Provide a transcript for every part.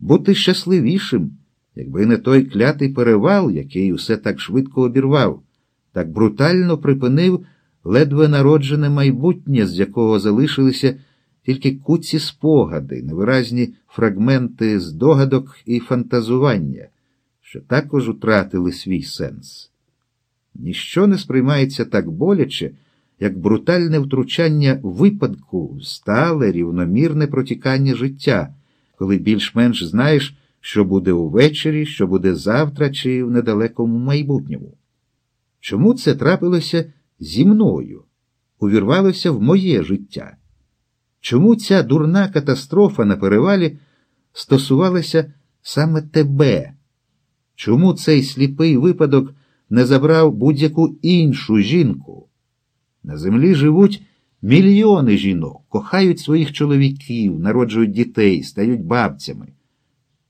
бути щасливішим, якби не той клятий перевал, який усе так швидко обірвав, так брутально припинив ледве народжене майбутнє, з якого залишилися тільки куці спогади, невиразні фрагменти здогадок і фантазування, що також утратили свій сенс. Ніщо не сприймається так боляче, як брутальне втручання випадку, стале, рівномірне протікання життя, коли більш-менш знаєш, що буде увечері, що буде завтра чи в недалекому майбутньому. Чому це трапилося зі мною, увірвалося в моє життя? Чому ця дурна катастрофа на перевалі стосувалася саме тебе? Чому цей сліпий випадок не забрав будь-яку іншу жінку? На землі живуть мільйони жінок, кохають своїх чоловіків, народжують дітей, стають бабцями.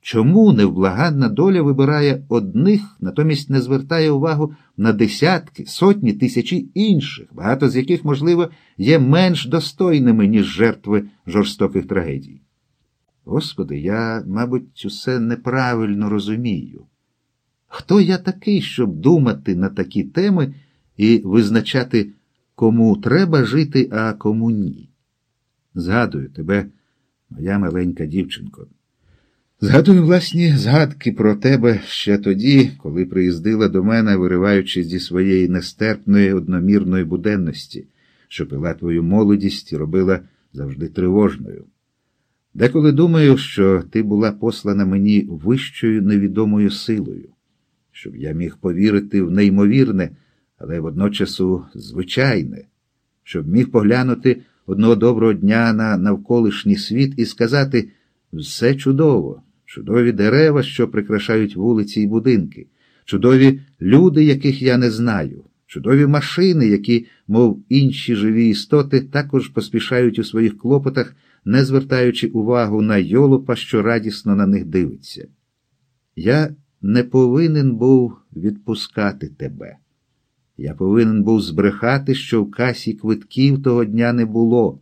Чому невблаганна доля вибирає одних, натомість не звертає увагу на десятки, сотні тисячі інших, багато з яких, можливо, є менш достойними, ніж жертви жорстоких трагедій? Господи, я, мабуть, усе неправильно розумію. Хто я такий, щоб думати на такі теми і визначати, кому треба жити, а кому ні? Згадую тебе, моя маленька дівчинко. Згадую власні згадки про тебе ще тоді, коли приїздила до мене, вириваючись зі своєї нестерпної одномірної буденності, що пила твою молодість і робила завжди тривожною. Деколи думаю, що ти була послана мені вищою невідомою силою, щоб я міг повірити в неймовірне, але водночас звичайне, щоб міг поглянути одного доброго дня на навколишній світ і сказати все чудово чудові дерева, що прикрашають вулиці і будинки, чудові люди, яких я не знаю, чудові машини, які, мов інші живі істоти, також поспішають у своїх клопотах, не звертаючи увагу на йолопа, що радісно на них дивиться. Я не повинен був відпускати тебе. Я повинен був збрехати, що в касі квитків того дня не було,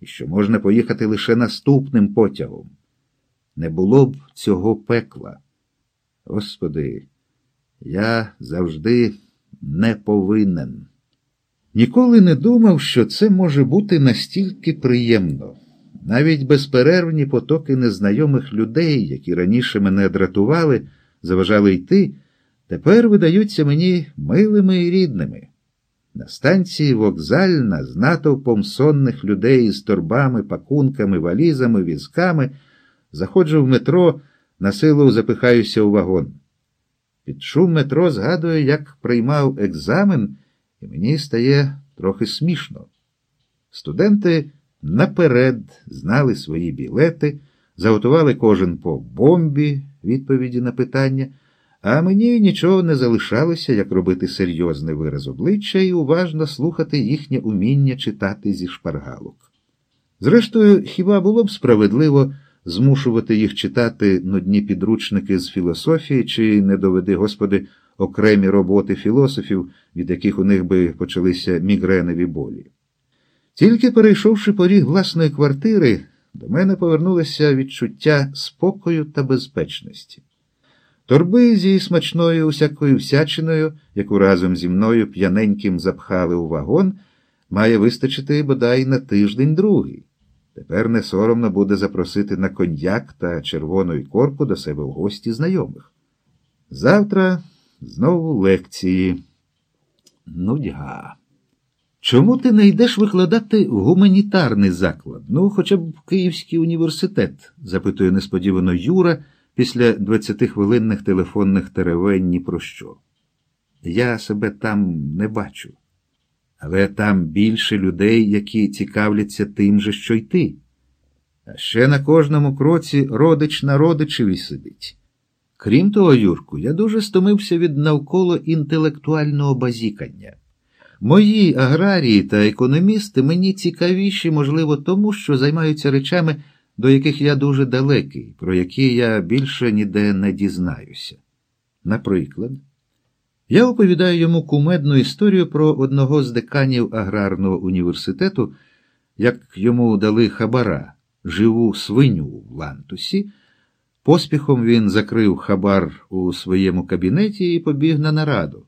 і що можна поїхати лише наступним потягом не було б цього пекла. Господи, я завжди не повинен. Ніколи не думав, що це може бути настільки приємно. Навіть безперервні потоки незнайомих людей, які раніше мене дратували, заважали йти, тепер видаються мені милими і рідними. На станції вокзальна з натовпом сонних людей з торбами, пакунками, валізами, візками. Заходжу в метро, на силу запихаюся у вагон. Під шум метро згадую, як приймав екзамен, і мені стає трохи смішно. Студенти наперед знали свої білети, заготували кожен по бомбі відповіді на питання, а мені нічого не залишалося, як робити серйозний вираз обличчя і уважно слухати їхнє уміння читати зі шпаргалок. Зрештою, хіба було б справедливо? змушувати їх читати нудні підручники з філософії, чи не доведи, Господи, окремі роботи філософів, від яких у них би почалися мігреневі болі. Тільки перейшовши поріг власної квартири, до мене повернулося відчуття спокою та безпечності. Торби зі смачною усякою всячиною, яку разом зі мною п'яненьким запхали у вагон, має вистачити бодай на тиждень другий. Тепер не соромно буде запросити на коньяк та червону корку до себе в гості знайомих. Завтра знову лекції. Нудьга. Чому ти не йдеш викладати гуманітарний заклад? Ну, хоча б в Київський університет? запитує несподівано Юра після 20-хвилинних телефонних теревень ні про що. Я себе там не бачу. Але там більше людей, які цікавляться тим же, що й ти. А ще на кожному кроці родич на родичеві сидить. Крім того, Юрку, я дуже стомився від навколо інтелектуального базікання. Мої аграрії та економісти мені цікавіші, можливо, тому, що займаються речами, до яких я дуже далекий, про які я більше ніде не дізнаюся. Наприклад. Я оповідаю йому кумедну історію про одного з деканів аграрного університету, як йому дали хабара, живу свиню в лантусі. Поспіхом він закрив хабар у своєму кабінеті і побіг на нараду.